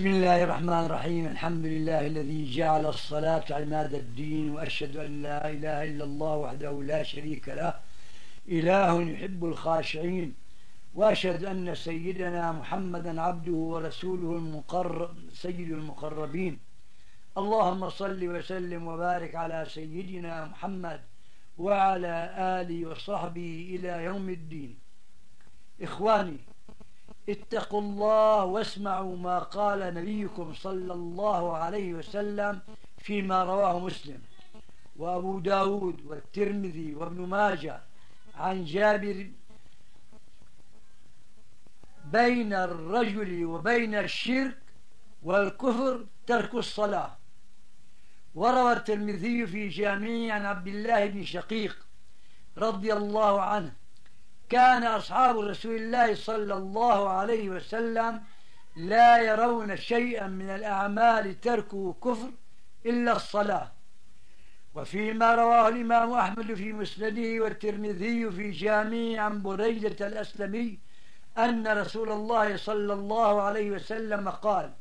بسم الله الرحمن الرحيم. الحمد لله الذي جعل الصلاة عماد الدين وأشهد أن لا إله إلا الله وحده لا شريك له. إله يحب الخاشعين. وأشهد أن سيدنا محمدا عبده ورسوله المقرب سيد المقربين. اللهم صل وسلم وبارك على سيدنا محمد وعلى آله وصحبه إلى يوم الدين. إخواني اتقوا الله واسمعوا ما قال نبيكم صلى الله عليه وسلم فيما رواه مسلم. وأبو داود والترمذي وابن ماجه عن جابر بين الرجل وبين الشرك والكفر ترك الصلاة. وروى الترمذي في جامعه عن عبد الله بن شقيق رضي الله عنه كان أصحاب رسول الله صلى الله عليه وسلم لا يرون شيئا من الأعمال تركه كفر إلا الصلاة. وفيما رواه الإمام أحمد في مسنده والترمذي في جامع عن بريدة الأسلمي أن رسول الله صلى الله عليه وسلم قال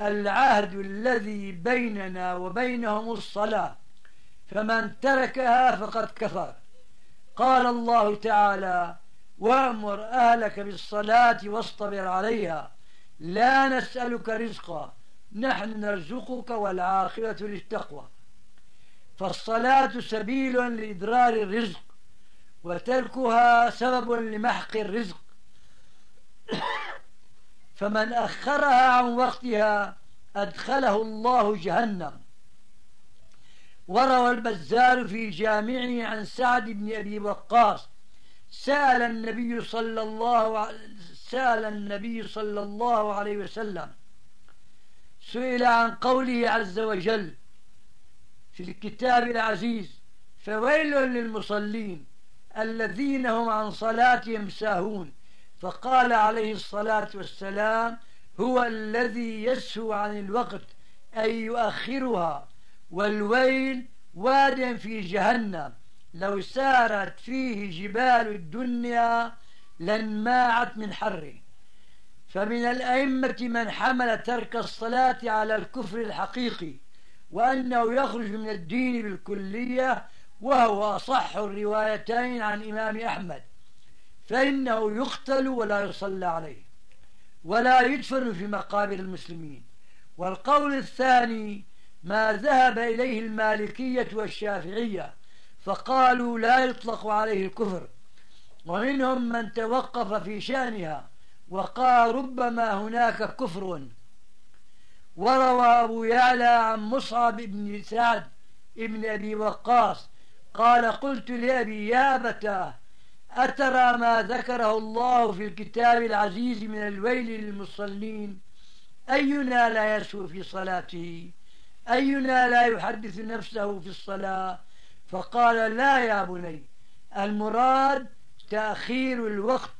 العهد الذي بيننا وبينهم الصلاة فمن تركها فقد كفر. قال الله تعالى وأمر أهلك بالصلاة واصطبر عليها. لا نسألك رزقا. نحن نرزقك والعاقبة للتقوى. فالصلاة سبيل لإدرار الرزق وتركها سبب لمحق الرزق. فمن أخرها عن وقتها أدخله الله جهنم. وروى البزار في جامعه عن سعد بن أبي وقاص. سأل النبي صلى الله سأل النبي صلى الله عليه وسلم سئل عن قوله عز وجل في الكتاب العزيز فويل للمصلين الذين هم عن صلاتهم ساهون فقال عليه الصلاة والسلام هو الذي يسهو عن الوقت أي يؤخرها والويل واد في جهنم. لو سارت فيه جبال الدنيا لانماعت من حره فمن الأئمة من حمل ترك الصلاة على الكفر الحقيقي وأنه يخرج من الدين بالكلية وهو أصح الروايتين عن إمام أحمد. فإنه يقتل ولا يصلى عليه ولا يدفن في مقابر المسلمين. والقول الثاني ما ذهب إليه المالكية والشافعية فقالوا لا يطلق عليه الكفر. ومنهم من توقف في شأنها وقال ربما هناك كفر. وروى أبو يعلى عن مصعب بن سعد ابن أبي وقاص قال قلت لأبي يا أبتاه أترى ما ذكره الله في الكتاب العزيز من الويل للمصلين؟ أينا لا يسوء في صلاته؟ أينا لا يحدث نفسه في الصلاة؟ فقال لا يا بني المراد تأخير الوقت.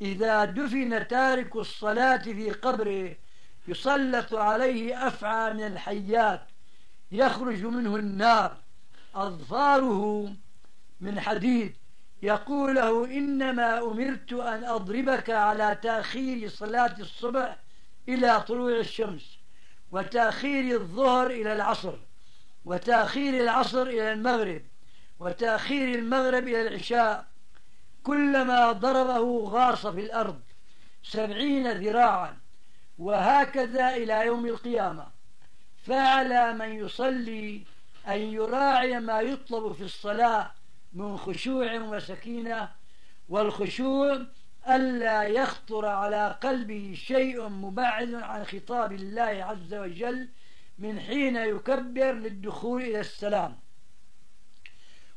إذا دفن تارك الصلاة في قبره يسلط عليه أفعى من الحيات يخرج منه النار. أظفاره من حديد. يقول له إنما أمرت أن أضربك على تأخير صلاة الصبح إلى طلوع الشمس. وتأخير الظهر إلى العصر وتأخير العصر إلى المغرب وتأخير المغرب إلى العشاء. كلما ضربه غاص في الأرض سبعين ذراعا وهكذا إلى يوم القيامة. فعلى من يصلي أن يراعي ما يطلب في الصلاة من خشوع وسكينة والخشوع ألا يخطر على قلبه شيء مبعد عن خطاب الله عز وجل من حين يكبر للدخول إلى السلام.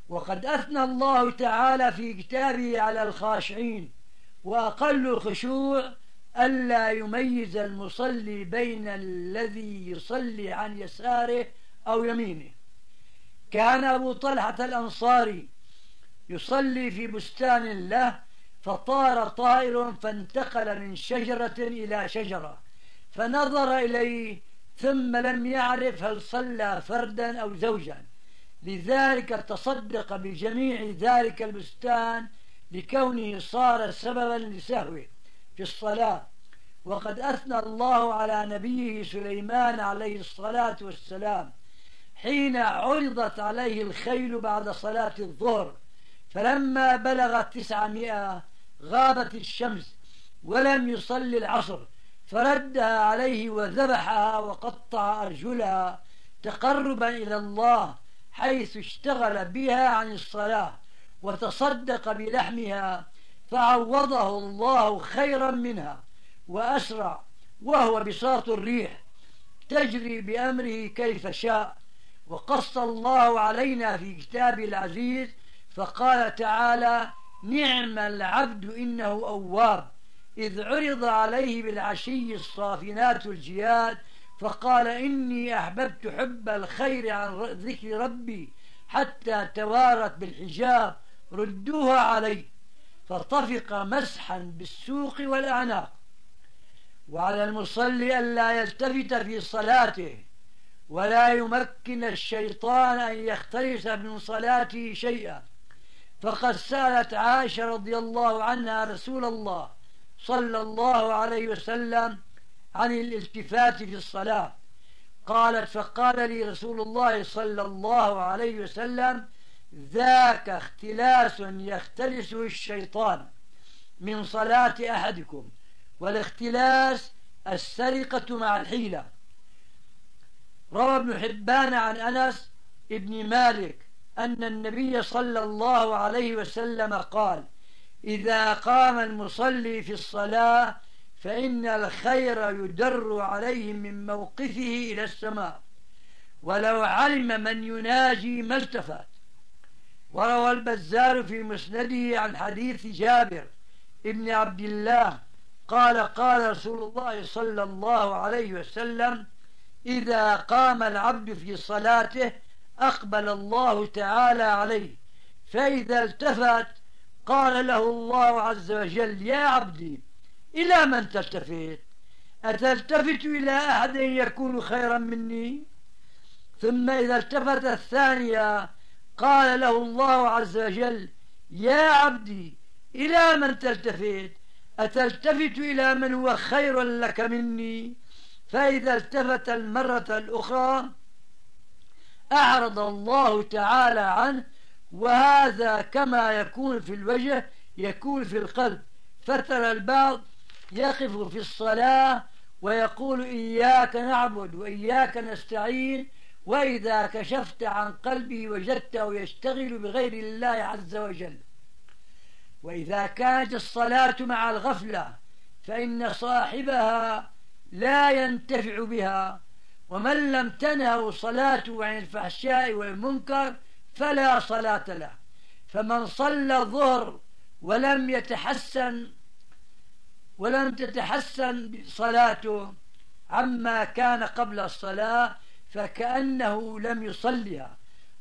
وقد أثنى الله تعالى في كتابه على الخاشعين وأقل الخشوع ألا يميز المصلي بين الذي يصلي عن يساره أو يمينه. كان أبو طلحة الأنصاري يصلي في بستان له فطار طائر فانتقل من شجرة إلى شجرة فنظر إليه ثم لم يعرف هل صلى فردا أو زوجا. لذلك تصدق بجميع ذلك البستان لكونه صار سببا لسهوه في الصلاة. وقد أثنى الله على نبيه سليمان عليه الصلاة والسلام حين عرضت عليه الخيل بعد صلاة الظهر. فلما بلغت تسعمائة غابت الشمس ولم يصلي العصر فردها عليه وذبحها وقطع أرجلها تقربا إلى الله حيث اشتغل بها عن الصلاة وتصدق بلحمها فعوضه الله خيرا منها وأسرع وهو بساط الريح تجري بأمره كيف شاء. وقص الله علينا في كتابه العزيز فقال تعالى نعم العبد إنه أواب. إذ عرض عليه بالعشي الصافنات الجياد فقال إني أحببت حب الخير عن ذكر ربي حتى توارت بالحجاب ردوها علي. فطفق مسحا بالسوق والأعناق. وعلى المصلي ألا يلتفت في صلاته ولا يمكن الشيطان أن يختلس من صلاته شيئا. فقد سألت عائشة رضي الله عنها رسول الله صلى الله عليه وسلم عن الالتفات في الصلاة. قالت فقال لي رسول الله صلى الله عليه وسلم ذاك اختلاس يختلسه الشيطان من صلاة أحدكم والاختلاس السرقة مع الحيلة. روى ابن حبان عن أنس ابن مالك أن النبي صلى الله عليه وسلم قال إذا قام المصلي في الصلاة فإن الخير يدر عليه من موقفه إلى السماء. ولو علم من يناجي ما التفت. وروى البزار في مسنده عن حديث جابر ابن عبد الله قال قال رسول الله صلى الله عليه وسلم إذا قام العبد في صلاته أقبل الله تعالى عليه. فإذا التفت قال له الله عز وجل يا عبدي إلى من تلتفت؟ أتلتفت إلى أحد يكون خيرا مني? ثم إذا التفت الثانية قال له الله عز وجل يا عبدي إلى من تلتفت؟ أتلتفت إلى من هو خير لك مني؟ فإذا التفت المرة الأخرى أعرض الله تعالى عنه وهذا كما يكون في الوجه يكون في القلب. فترى البعض يقف في الصلاة ويقول إياك نعبد وإياك نستعين وإذا كشفت عن قلبه وجدته يشتغل بغير الله عز وجل. وإذا كانت الصلاة مع الغفلة فإن صاحبها لا ينتفع بها. ومن لم تنهه صلاته عن الفحشاء والمنكر فلا صلاة له. فمن صلى الظهر ولم يتحسن ولم تتحسن صلاته عما كان قبل الصلاة فكأنه لم يصلها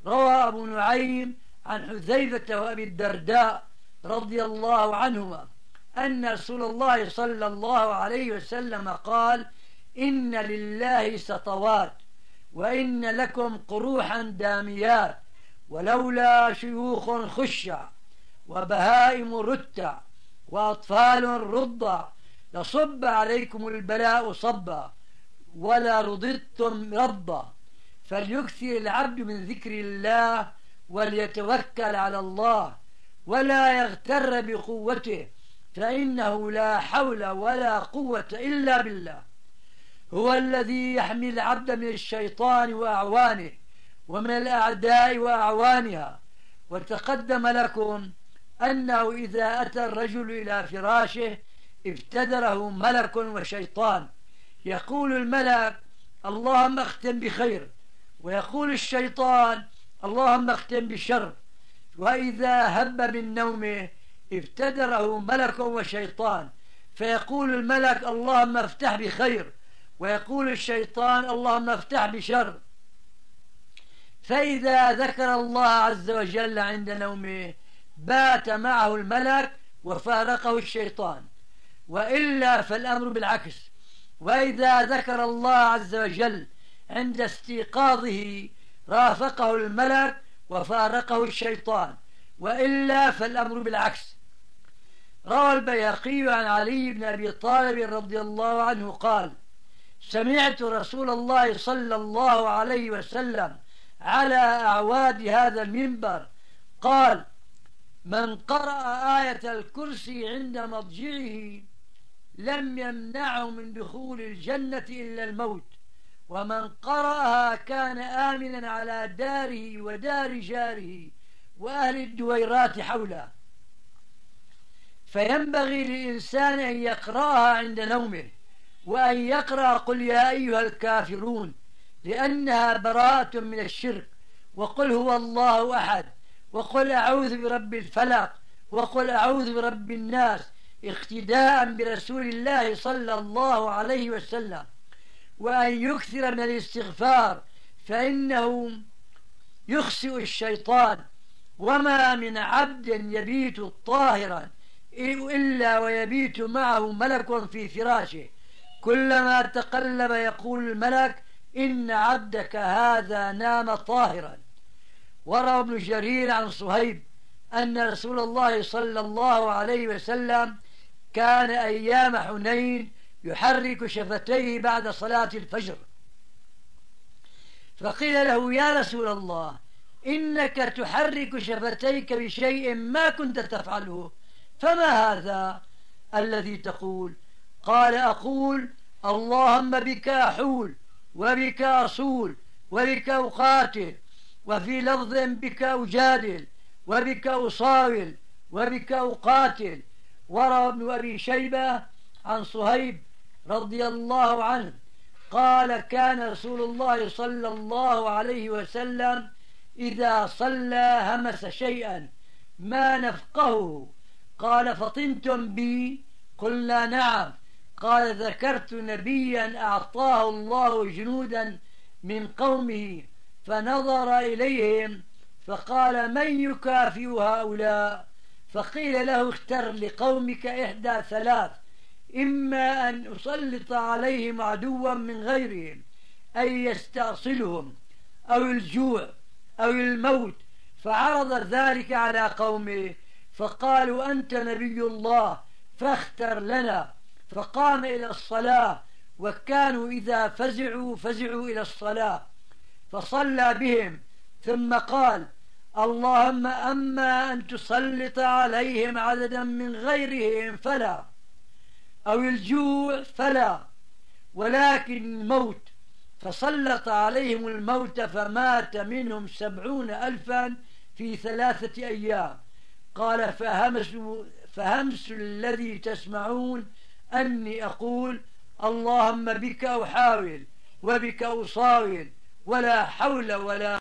روى أبو نعيم عن حذيفة وأبي الدرداء رضي الله عنهما أن رسول الله صلى الله عليه وسلم قال إن لله سطوات وإن لكم قروحا داميات ولولا شيوخ خشع وبهائم رتع وأطفال رضع لصب عليكم البلاء صبا ولا رضضتم رضا فليكثر العبد من ذكر الله وليتوكل على الله ولا يغتر بقوته فإنه لا حول ولا قوة إلا بالله هو الذي يحمي العبد من الشيطان وأعوانه ومن الأعداء وأعوانها. وتقدم لكم أنه إذا أتى الرجل إلى فراشه ابتدره ملك وشيطان. يقول الملك اللهم اختم بخير ويقول الشيطان اللهم اختم بشر. وإذا هب من نومه ابتدره ملك وشيطان. فيقول الملك اللهم افتح بخير ويقول الشيطان اللهم افتح بشر. فإذا ذكر الله عز وجل عند نومه بات معه الملك وفارقه الشيطان. وإلا فالأمر بالعكس. وإذا ذكر الله عز وجل عند استيقاظه رافقه الملك وفارقه الشيطان. وإلا فالأمر بالعكس. روى البيهقي عن علي بن أبي طالب رضي الله عنه قال سمعت رسول الله صلى الله عليه وسلم على أعواد هذا المنبر قال من قرأ آية الكرسي عند مضجعه لم يمنعه من دخول الجنة إلا الموت ومن قرأها كان آمنا على داره ودار جاره وأهل الدويرات حوله. فينبغي للإنسان أن يقرأها عند نومه وأن يقرأ قل يا أيها الكافرون لأنها براءة من الشرك وقل هو الله أحد وقل أعوذ برب الفلق وقل أعوذ برب الناس اقتداء برسول الله صلى الله عليه وسلم وأن يكثر من الاستغفار فإنه يخسئ الشيطان وما من عبد يبيت طاهرا إلا ويبيت معه ملك في فراشه كلما تقلب يقول الملك إن عبدك هذا نام طاهرا. وروى ابن جرير عن صهيب أن رسول الله صلى الله عليه وسلم كان أيام حنين يحرك شفتيه بعد صلاة الفجر. فقيل له يا رسول الله إنك تحرك شفتيك بشيء ما كنت تفعله فما هذا الذي تقول؟ قال أقول اللهم بك أحول وبك أصول وبك أقاتل وفي لفظ بك أجادل وبك أصاول وبك أقاتل وروى ابن أبي شيبة عن صهيب رضي الله عنه قال كان رسول الله صلى الله عليه وسلم إذا صلى همس شيئا ما نفقه. قال فطنتم بي؟ قلنا نعم. قال ذكرت نبيا أعطاه الله جنودا من قومه فنظر إليهم فقال من يكافئ هؤلاء؟ فقيل له اختر لقومك إحدى ثلاث إما أن أسلط عليهم عدوا من غيرهم أي يستأصلهم أو الجوع أو الموت فعرض ذلك على قومه فقالوا أنت نبي الله فاختر لنا. فقام إلى الصلاة وكانوا إذا فزعوا فزعوا إلى الصلاة. فصلى بهم ثم قال اللهم أما أن تسلط عليهم عددا من غيرهم فلا أو الجوع فلا ولكن الموت. فسلط عليهم الموت فمات منهم سبعون ألفا في ثلاثة أيام. قال فهمس, فهمس الذي تسمعون أني أقول اللهم بك أحاول وبك أصاول ولا حول ولا